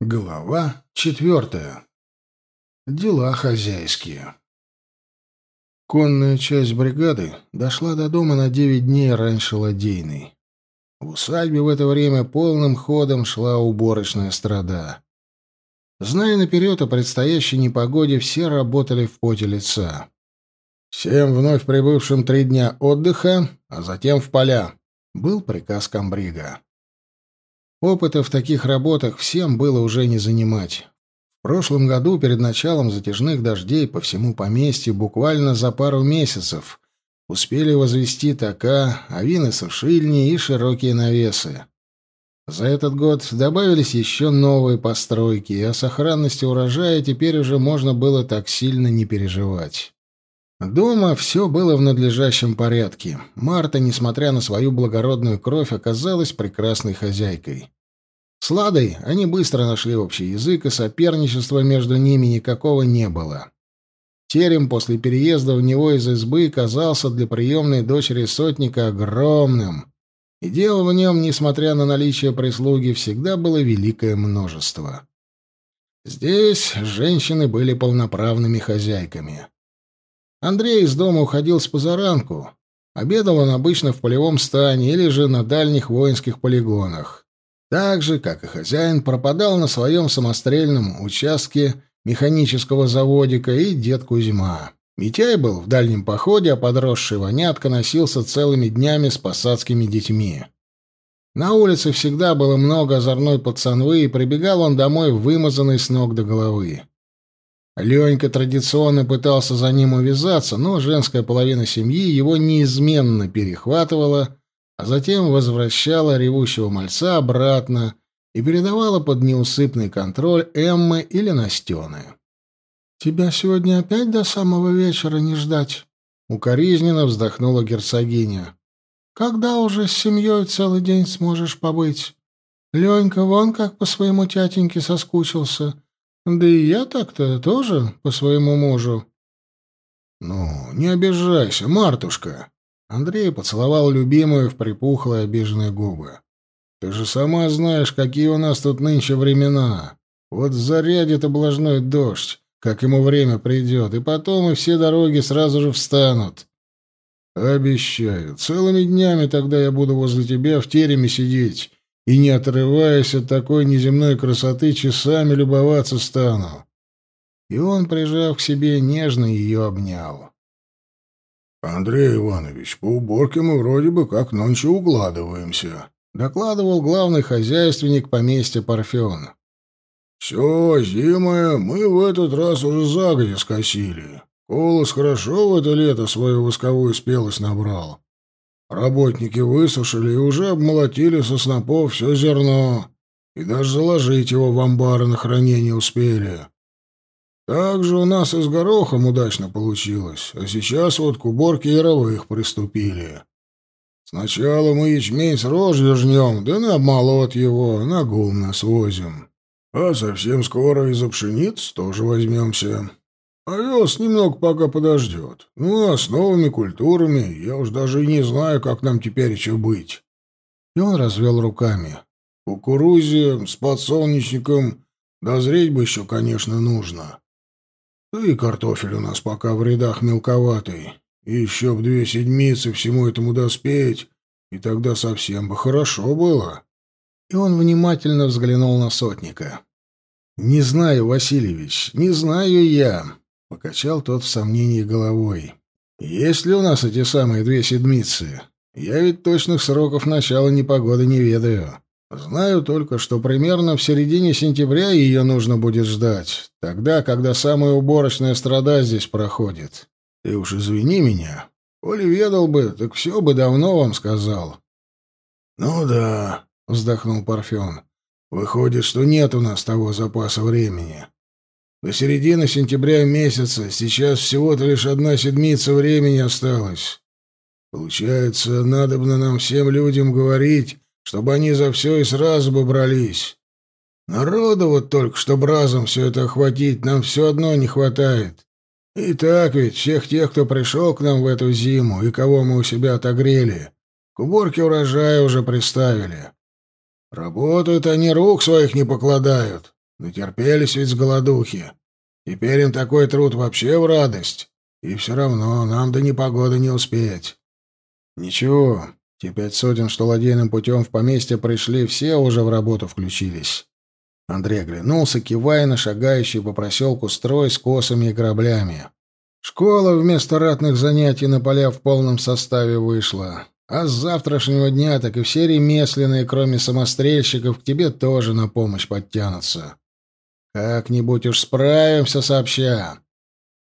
Глава четвертая. Дела хозяйские. Конная часть бригады дошла до дома на девять дней раньше ладейной. В усадьбе в это время полным ходом шла уборочная страда. Зная наперед о предстоящей непогоде, все работали в поте лица. Всем вновь прибывшим три дня отдыха, а затем в поля, был приказ комбрига. Опыта в таких работах всем было уже не занимать. В прошлом году, перед началом затяжных дождей по всему поместью, буквально за пару месяцев успели возвести така, авины-сушильни и широкие навесы. За этот год добавились еще новые постройки, и о сохранности урожая теперь уже можно было так сильно не переживать. Дома все было в надлежащем порядке. Марта, несмотря на свою благородную кровь, оказалась прекрасной хозяйкой. С Ладой они быстро нашли общий язык, и соперничества между ними никакого не было. Терем после переезда в него из избы казался для приемной дочери сотника огромным, и дел в нем, несмотря на наличие прислуги, всегда было великое множество. Здесь женщины были полноправными хозяйками. Андрей из дома уходил с позаранку. Обедал он обычно в полевом стане или же на дальних воинских полигонах. Так же, как и хозяин, пропадал на своем самострельном участке механического заводика и дед Кузьма. Митяй был в дальнем походе, а подросший вонятка носился целыми днями с посадскими детьми. На улице всегда было много озорной пацанвы, и прибегал он домой вымазанный с ног до головы. Ленька традиционно пытался за ним увязаться, но женская половина семьи его неизменно перехватывала, а затем возвращала ревущего мальца обратно и передавала под неусыпный контроль Эммы или Настены. «Тебя сегодня опять до самого вечера не ждать?» — укоризненно вздохнула герцогиня. «Когда уже с семьей целый день сможешь побыть? Ленька вон как по своему тятеньке соскучился». Да и я так-то тоже по своему мужу. Ну, не обижайся, Мартушка. Андрей поцеловал любимую в припухлые обиженные губы. Ты же сама знаешь, какие у нас тут нынче времена. Вот зарядит облажной дождь, как ему время придет, и потом и все дороги сразу же встанут. Обещаю, целыми днями тогда я буду возле тебя в тереме сидеть и, не отрываясь от такой неземной красоты, часами любоваться стану. И он, прижав к себе, нежно ее обнял. — Андрей Иванович, по уборке мы вроде бы как нонче укладываемся, — докладывал главный хозяйственник поместья Парфен. — Все, зимое мы в этот раз уже загодя скосили. Колос хорошо в это лето свою восковую спелость набрал. Работники высушили и уже обмолотили со снопов все зерно, и даже заложить его в амбары на хранение успели. Также у нас и с горохом удачно получилось, а сейчас вот к уборке яровых приступили. Сначала мы ячмень с рожью жнем, да на обмолот его, на гум свозим. А совсем скоро и за пшениц тоже возьмемся. Овес немного пока подождет. Ну, а с новыми культурами я уж даже и не знаю, как нам теперь еще быть. И он развел руками. Кукурузе с подсолнечником дозреть бы еще, конечно, нужно. Да и картофель у нас пока в рядах мелковатый. И еще в две седмицы всему этому доспеть, и тогда совсем бы хорошо было. И он внимательно взглянул на сотника. «Не знаю, Васильевич, не знаю я. Покачал тот в сомнении головой. «Есть ли у нас эти самые две седмицы? Я ведь точных сроков начала непогоды не ведаю. Знаю только, что примерно в середине сентября ее нужно будет ждать, тогда, когда самая уборочная страда здесь проходит. Ты уж извини меня. Коли ведал бы, так все бы давно вам сказал». «Ну да», — вздохнул Парфен. «Выходит, что нет у нас того запаса времени. До середины сентября месяца сейчас всего-то лишь одна седмица времени осталось. Получается, надобно нам всем людям говорить, чтобы они за все и сразу бы брались. Народу вот только, чтобы разом все это охватить, нам все одно не хватает. И так ведь всех тех, кто пришел к нам в эту зиму и кого мы у себя отогрели, к уборке урожая уже приставили. Работают они, рук своих не покладают. Натерпелись ведь с голодухи. Теперь им такой труд вообще в радость. И все равно нам до непогоды не успеть. Ничего, те пять сотен, что ладейным путем в поместье пришли, все уже в работу включились. Андрей оглянулся, кивая на шагающий по проселку строй с косами и кораблями. Школа вместо ратных занятий на поля в полном составе вышла. А с завтрашнего дня так и все ремесленные, кроме самострельщиков, к тебе тоже на помощь подтянутся. Как-нибудь уж справимся сообща.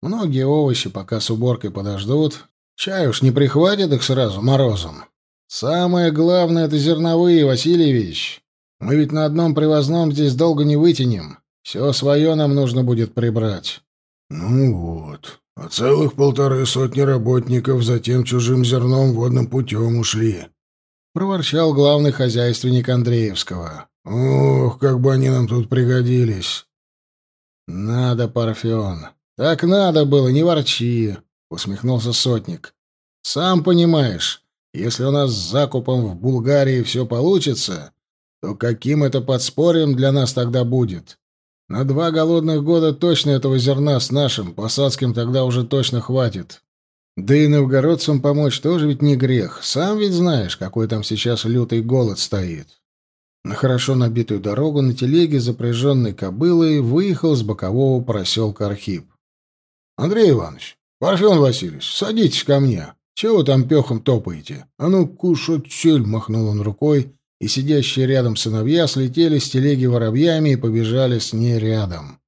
Многие овощи пока с уборкой подождут. Чай уж не прихватит их сразу морозом. Самое главное — это зерновые, Васильевич. Мы ведь на одном привозном здесь долго не вытянем. Все свое нам нужно будет прибрать. Ну вот, а целых полторы сотни работников за тем чужим зерном водным путем ушли. Проворчал главный хозяйственник Андреевского. Ох, как бы они нам тут пригодились. Надо, Парфен. Так надо было, не ворчи, усмехнулся сотник. Сам понимаешь, если у нас с закупом в Булгарии все получится, то каким это подспорьем для нас тогда будет? На два голодных года точно этого зерна с нашим, посадским, тогда уже точно хватит. Да и новгородцам помочь тоже ведь не грех. Сам ведь знаешь, какой там сейчас лютый голод стоит. На хорошо набитую дорогу на телеге, запряженной кобылой, выехал с бокового проселка Архип. — Андрей Иванович, Парфен Васильевич, садитесь ко мне. Чего там пехом топаете? А ну, кушать чель, — махнул он рукой, и сидящие рядом сыновья слетели с телеги воробьями и побежали с ней рядом.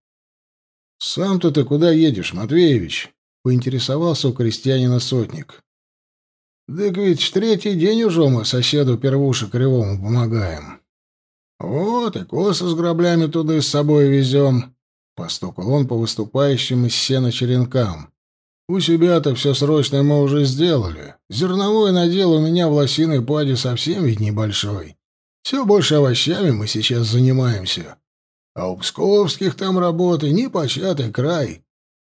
«Сам-то ты куда едешь, Матвеевич?» — поинтересовался у крестьянина сотник. «Так ведь третий день уже мы соседу Первуше Кривому помогаем. Вот и косы с граблями туда и с собой везем», — постукал он по выступающим из сена черенкам. «У себя-то все срочное мы уже сделали. Зерновой надел у меня в лосиной паде совсем ведь небольшой. Все больше овощами мы сейчас занимаемся. А у псковских там работы не початый край.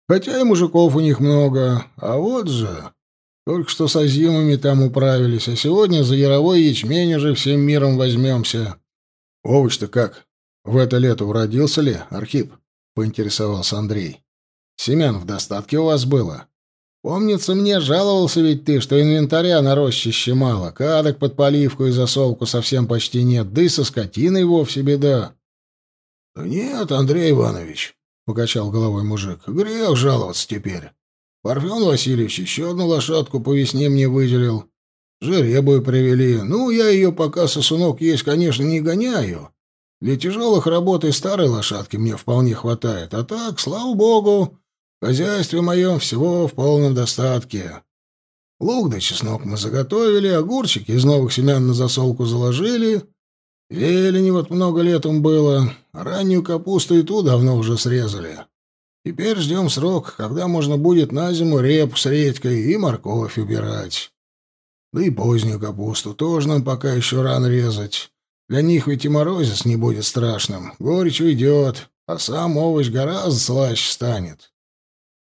Хотя и мужиков у них много. А вот же... Только что со зимами там управились, а сегодня за яровой ячмень уже всем миром возьмемся. — Овощ-то как? В это лето уродился ли, Архип? — поинтересовался Андрей. — Семян в достатке у вас было? Помнится мне, жаловался ведь ты, что инвентаря на рощище мало, кадок под поливку и засолку совсем почти нет, да и со скотиной вовсе беда. — Да нет, Андрей Иванович, — покачал головой мужик, — грех жаловаться теперь. Парфен Васильевич еще одну лошадку по весне мне выделил. Жеребую привели. Ну, я ее пока сосунок есть, конечно, не гоняю. Для тяжелых работ и старой лошадки мне вполне хватает. А так, слава богу, в хозяйстве моем всего в полном достатке. Лук да чеснок мы заготовили, огурчики из новых семян на засолку заложили. Зелени вот много летом было, раннюю капусту и ту давно уже срезали. Теперь ждем срок, когда можно будет на зиму репу с редькой и морковь убирать. Да и позднюю капусту тоже нам пока еще рано резать. Для них ведь и морозец не будет страшным, горечь уйдет, а сам овощ гораздо слаще станет.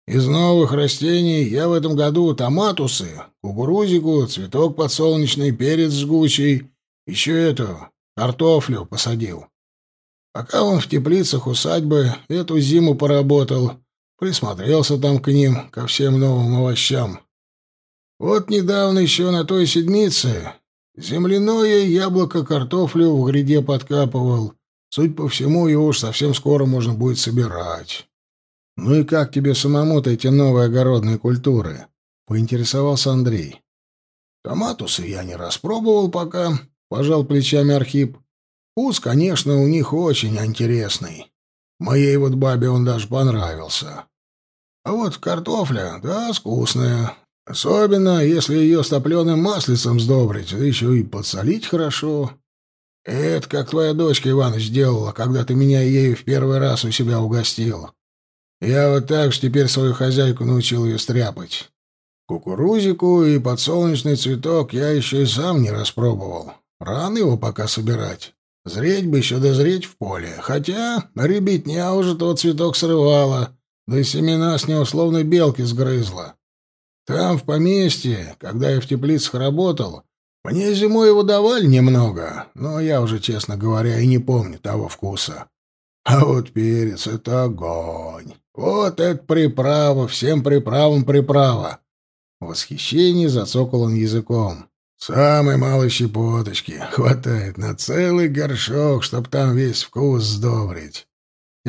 Из новых растений я в этом году томатусы, кукурузику, цветок подсолнечный, перец жгучий, еще эту, картофлю посадил. Пока он в теплицах усадьбы эту зиму поработал, присмотрелся там к ним, ко всем новым овощам. Вот недавно еще на той седмице земляное яблоко картофлю в гряде подкапывал. Суть по всему, его уж совсем скоро можно будет собирать. «Ну и как тебе самому-то эти новые огородные культуры?» — поинтересовался Андрей. «Томатусы я не распробовал пока», — пожал плечами Архип. «Вкус, конечно, у них очень интересный. Моей вот бабе он даже понравился. А вот картофля, да, вкусная. Особенно, если ее с топленым маслицем сдобрить, да еще и подсолить хорошо. Это как твоя дочка Иваныч сделала, когда ты меня ею в первый раз у себя угостил. Я вот так же теперь свою хозяйку научил ее стряпать. Кукурузику и подсолнечный цветок я еще и сам не распробовал. Рано его пока собирать. Зреть бы еще дозреть в поле. Хотя ребятня уже тот цветок срывала, да и семена с него словно белки сгрызла. Там, в поместье, когда я в теплицах работал, мне зимой его давали немного, но я уже, честно говоря, и не помню того вкуса. А вот перец — это огонь. Вот это приправа, всем приправам приправа. В восхищении зацокал он языком. Самой малой щепоточки хватает на целый горшок, чтоб там весь вкус сдобрить.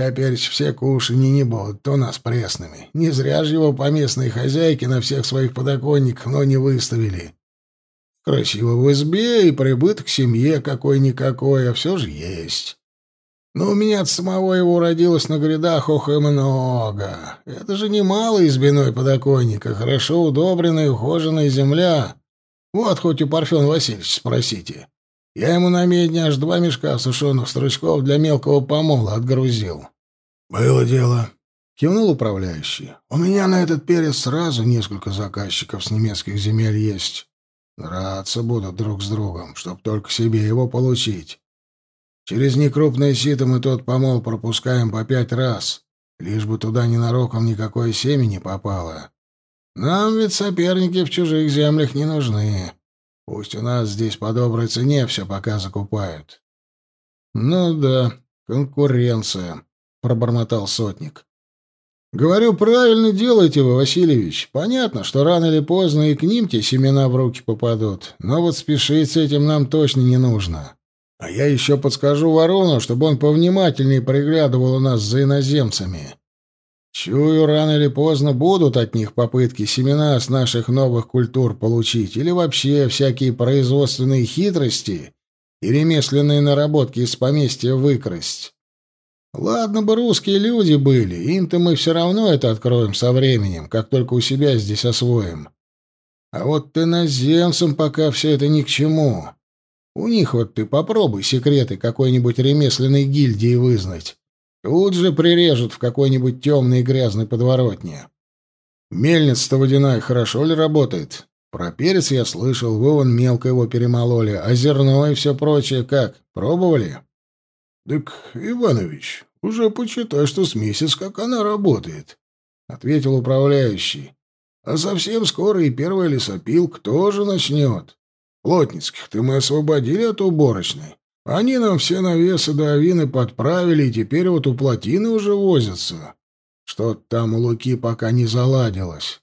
Теперь все кушанья не будут у нас пресными. Не зря же его поместные хозяйки на всех своих подоконниках, но не выставили. Красиво в избе и прибыток семье какой-никакой, а все же есть. Но у меня от самого его родилось на грядах ох и много. Это же немало избиной подоконника, хорошо удобренная ухоженная земля. Вот хоть у Парфен Васильевича спросите. Я ему на медне аж два мешка сушеных стручков для мелкого помола отгрузил. «Было дело», — кивнул управляющий. «У меня на этот перец сразу несколько заказчиков с немецких земель есть. Драться будут друг с другом, чтоб только себе его получить. Через некрупное сито мы тот помол пропускаем по пять раз, лишь бы туда ненароком никакое семя не попало. Нам ведь соперники в чужих землях не нужны. Пусть у нас здесь по доброй цене все пока закупают. — Ну да, конкуренция, — пробормотал сотник. — Говорю, правильно делаете вы, Васильевич. Понятно, что рано или поздно и к ним те семена в руки попадут, но вот спешить с этим нам точно не нужно. А я еще подскажу ворону, чтобы он повнимательнее приглядывал у нас за иноземцами. Чую, рано или поздно будут от них попытки семена с наших новых культур получить или вообще всякие производственные хитрости и ремесленные наработки из поместья выкрасть. Ладно бы русские люди были, им-то мы все равно это откроем со временем, как только у себя здесь освоим. А вот иноземцам пока все это ни к чему. У них вот ты попробуй секреты какой-нибудь ремесленной гильдии вызнать. Тут же прирежут в какой-нибудь темной и грязной подворотне. Мельница-то водяная хорошо ли работает? Про перец я слышал, вы вон мелко его перемололи, а зерно и все прочее как? Пробовали? — Так, Иванович, уже почитай, что с месяц как она работает, — ответил управляющий. — А совсем скоро и первый лесопилк тоже начнет. Плотницких-то мы освободили от уборочной. Они нам все навесы до авины подправили, и теперь вот у плотины уже возятся. Что-то там у Луки пока не заладилось.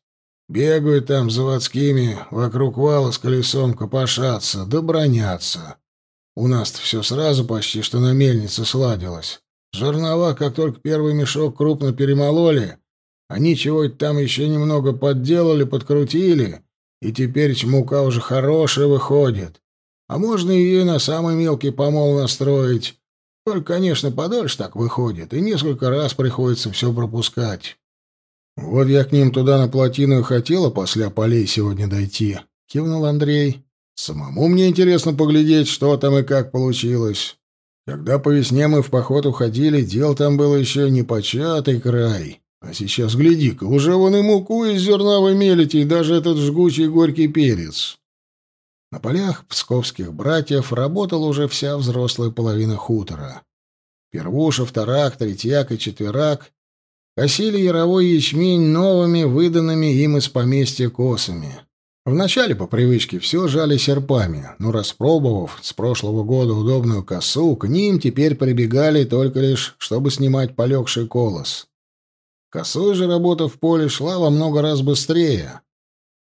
Бегают там заводскими, вокруг вала с колесом копошатся, да бронятся. У нас-то все сразу почти что на мельнице сладилось. Жернова, как только первый мешок крупно перемололи, они чего-то там еще немного подделали, подкрутили, и теперь мука уже хорошая выходит. А можно ее на самый мелкий помол настроить. Только, конечно, подольше так выходит, и несколько раз приходится все пропускать. Вот я к ним туда на плотину и хотела после полей сегодня дойти, — кивнул Андрей. Самому мне интересно поглядеть, что там и как получилось. Когда по весне мы в поход уходили, дел там было еще не початый край. А сейчас, гляди-ка, уже вон и муку из зерна вы мелите, и даже этот жгучий горький перец. На полях псковских братьев работала уже вся взрослая половина хутора. Первуша, вторак, третьяк и четверак косили яровой ячмень новыми, выданными им из поместья косами. Вначале, по привычке, все жали серпами, но, распробовав с прошлого года удобную косу, к ним теперь прибегали только лишь, чтобы снимать полегший колос. Косой же работа в поле шла во много раз быстрее,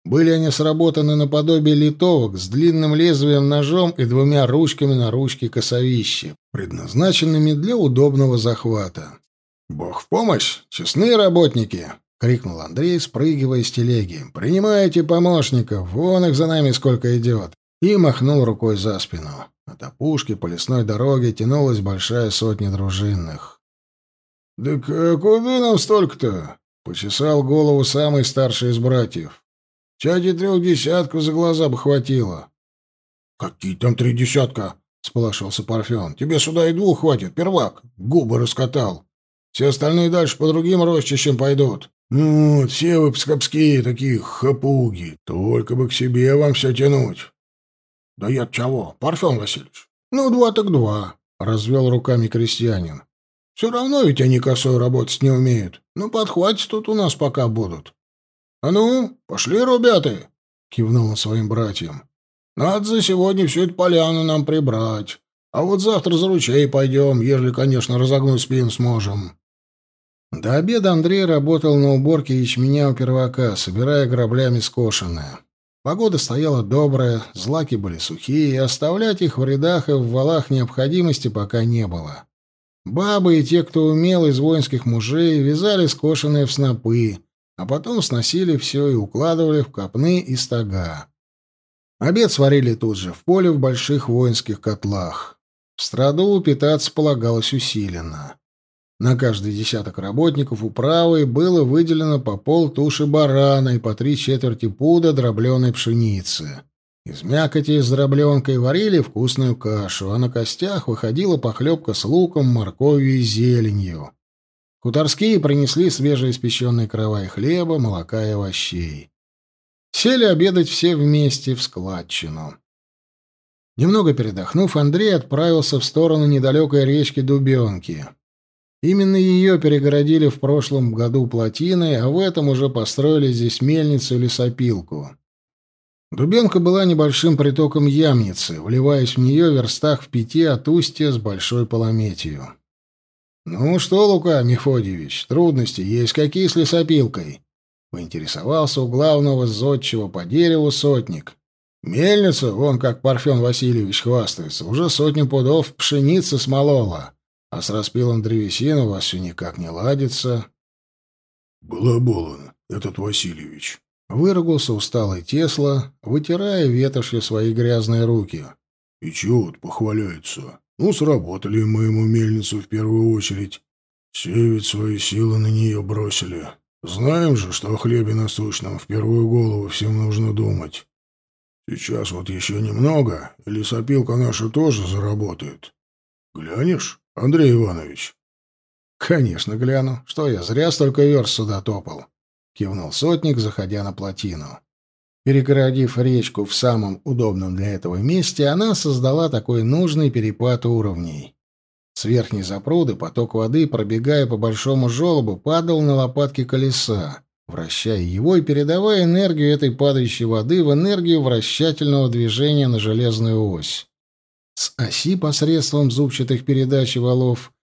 были они сработаны наподобие литовок с длинным лезвием ножом и двумя ручками на ручке косовищи, предназначенными для удобного захвата. «Бог в помощь! Честные работники!» — крикнул Андрей, спрыгивая с телеги. «Принимайте помощников! Вон их за нами сколько идет!» И махнул рукой за спину. От опушки по лесной дороге тянулась большая сотня дружинных. «Да куда нам столько-то?» — почесал голову самый старший из братьев. Чади трех десятков за глаза бы хватило. — Какие там три десятка? — сполошился Парфен. — Тебе сюда и двух хватит, первак. Губы раскатал. Все остальные дальше по другим рощищам пойдут. Ну, вот, все вы пскопские такие хапуги. Только бы к себе вам все тянуть. — Да я чего, Парфен Васильевич? Ну, два так два, — развел руками крестьянин. — Все равно ведь они косой работать не умеют. Ну, подхватить тут у нас пока будут. «А ну, пошли, ребята!» — кивнул своим братьям. «Надо за сегодня всю эту поляну нам прибрать. А вот завтра за ручей пойдем, ежели, конечно, разогнуть спину сможем. До обеда Андрей работал на уборке ячменя у первака, собирая граблями скошенное. Погода стояла добрая, злаки были сухие, и оставлять их в рядах и в валах необходимости пока не было. Бабы и те, кто умел из воинских мужей, вязали скошенные в снопы, а потом сносили все и укладывали в копны и стога. Обед сварили тут же, в поле в больших воинских котлах. В страду питаться полагалось усиленно. На каждый десяток работников управы было выделено по пол туши барана и по три четверти пуда дробленой пшеницы. Из мякоти с дробленкой варили вкусную кашу, а на костях выходила похлебка с луком, морковью и зеленью. Хуторские принесли свежеиспеченные крова и хлеба, молока и овощей. Сели обедать все вместе в складчину. Немного передохнув, Андрей отправился в сторону недалекой речки Дубенки. Именно ее перегородили в прошлом году плотиной, а в этом уже построили здесь мельницу или сопилку. Дубенка была небольшим притоком ямницы, вливаясь в нее в верстах в пяти от устья с большой полометью. «Ну что, Лука Мефодьевич, трудности есть какие с лесопилкой?» — поинтересовался у главного зодчего по дереву сотник. «Мельница, вон как Парфен Васильевич хвастается, уже сотню пудов пшеницы смолола». А с распилом древесины у вас все никак не ладится. Балаболон, этот Васильевич. Выругался усталый Тесла, вытирая ветошью свои грязные руки. И чего вот похваляется? Ну, сработали мы ему мельницу в первую очередь. Все ведь свои силы на нее бросили. Знаем же, что о хлебе насущном в первую голову всем нужно думать. Сейчас вот еще немного, и лесопилка наша тоже заработает. Глянешь? Андрей Иванович. Конечно, гляну. Что я зря столько верст сюда топал, кивнул сотник, заходя на плотину. Перегородив речку в самом удобном для этого месте, она создала такой нужный перепад уровней. С верхней запруды поток воды, пробегая по большому желобу, падал на лопатки колеса, вращая его и передавая энергию этой падающей воды в энергию вращательного движения на железную ось с оси посредством зубчатых передач и валов.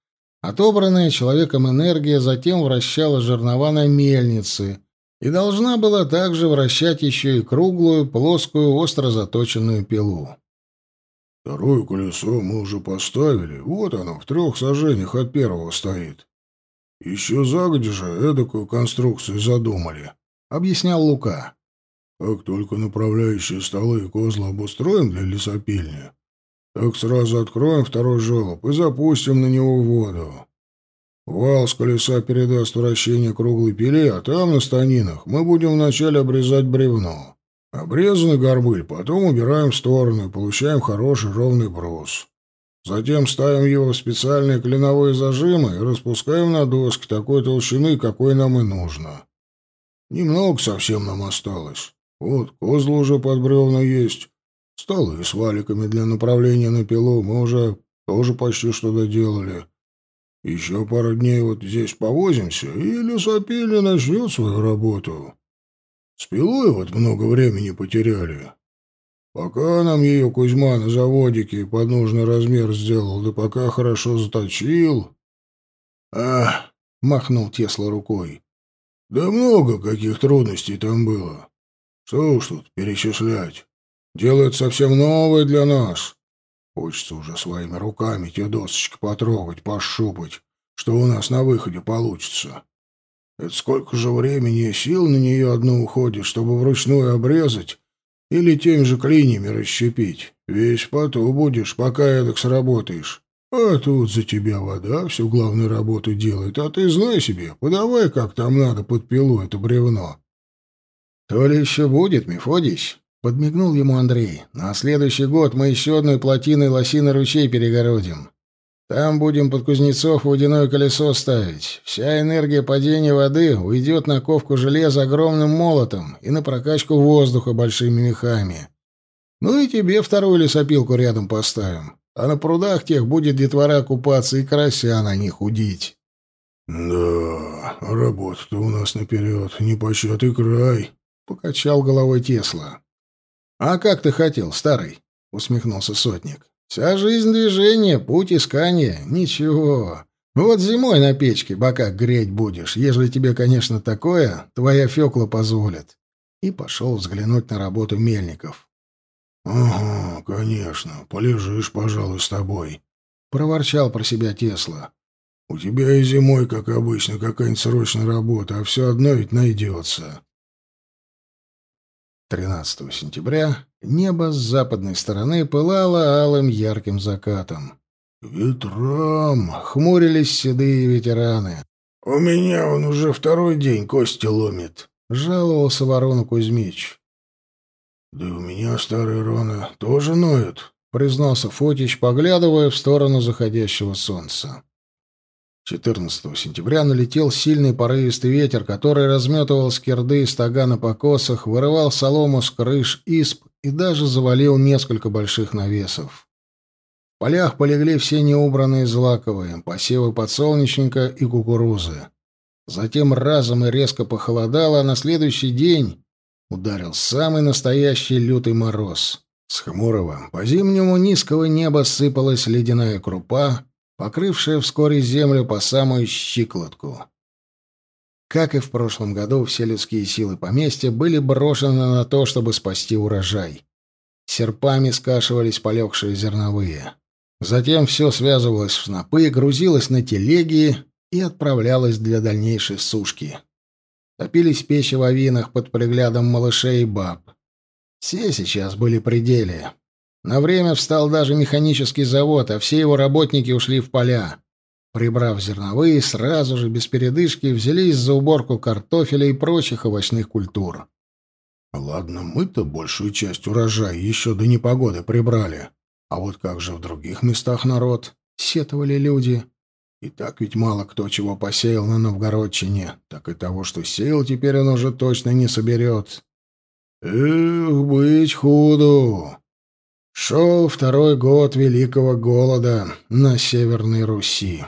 Отобранная человеком энергия затем вращала жернова на мельнице и должна была также вращать еще и круглую, плоскую, остро заточенную пилу. «Второе колесо мы уже поставили. Вот оно, в трех сажениях от первого стоит. Еще загоди же эдакую конструкцию задумали», — объяснял Лука. «Как только направляющие столы и козлы обустроим для лесопильни, так сразу откроем второй желоб и запустим на него воду. Вал с колеса передаст вращение круглой пиле, а там, на станинах, мы будем вначале обрезать бревно. Обрезанный горбыль потом убираем в сторону и получаем хороший ровный брус. Затем ставим его в специальные кленовые зажимы и распускаем на доски такой толщины, какой нам и нужно. Немного совсем нам осталось. Вот, козлы уже под бревна есть. Столы с валиками для направления на пилу мы уже тоже почти что доделали. Еще пару дней вот здесь повозимся, и лесопильня начнет свою работу. С пилой вот много времени потеряли. Пока нам ее Кузьма на заводике под нужный размер сделал, да пока хорошо заточил... Ах, махнул Тесла рукой. Да много каких трудностей там было. Что уж тут перечислять. Делают совсем новое для нас. Хочется уже своими руками те досочки потрогать, пощупать, что у нас на выходе получится. Это сколько же времени и сил на нее одну уходит, чтобы вручную обрезать или теми же клиньями расщепить. Весь поту будешь, пока эдак сработаешь. А тут за тебя вода всю главную работу делает, а ты знай себе, подавай, как там надо под пилу это бревно. — То ли еще будет, Мефодич? Подмигнул ему Андрей. «На следующий год мы еще одной плотиной лосиный ручей перегородим. Там будем под Кузнецов водяное колесо ставить. Вся энергия падения воды уйдет на ковку железа огромным молотом и на прокачку воздуха большими мехами. Ну и тебе вторую лесопилку рядом поставим. А на прудах тех будет детвора купаться и карася на них удить». «Да, работа-то у нас наперед, не початый край», — покачал головой Тесла. «А как ты хотел, старый?» — усмехнулся сотник. Вся жизнь движения, путь искания. Ничего. Вот зимой на печке бока греть будешь, ежели тебе, конечно, такое, твоя Фёкла позволит. И пошел взглянуть на работу мельников. — Ага, конечно, полежишь, пожалуй, с тобой, — проворчал про себя Тесла. — У тебя и зимой, как обычно, какая-нибудь срочная работа, а все одно ведь найдется. 13 сентября небо с западной стороны пылало алым ярким закатом. «Ветрам!» — хмурились седые ветераны. «У меня он уже второй день кости ломит», — жаловался ворону Кузьмич. «Да у меня старые раны тоже ноют», — признался Фотич, поглядывая в сторону заходящего солнца. 14 сентября налетел сильный порывистый ветер, который разметывал скирды и стога на покосах, вырывал солому с крыш, исп и даже завалил несколько больших навесов. В полях полегли все неубранные злаковые, посевы подсолнечника и кукурузы. Затем разом и резко похолодало, а на следующий день ударил самый настоящий лютый мороз. С хмурого, по-зимнему низкого неба сыпалась ледяная крупа, покрывшая вскоре землю по самую щиколотку. Как и в прошлом году, все людские силы поместья были брошены на то, чтобы спасти урожай. Серпами скашивались полегшие зерновые. Затем все связывалось в снопы, грузилось на телеги и отправлялось для дальнейшей сушки. Топились печи в авинах под приглядом малышей и баб. Все сейчас были при деле. На время встал даже механический завод, а все его работники ушли в поля. Прибрав зерновые, сразу же, без передышки, взялись за уборку картофеля и прочих овощных культур. «Ладно, мы-то большую часть урожая еще до непогоды прибрали», а вот как же в других местах народ? Сетовали люди. И так ведь мало кто чего посеял на Новгородчине, так и того, что сеял, теперь он уже точно не соберет. Эх, быть худу! Шел второй год Великого Голода на Северной Руси.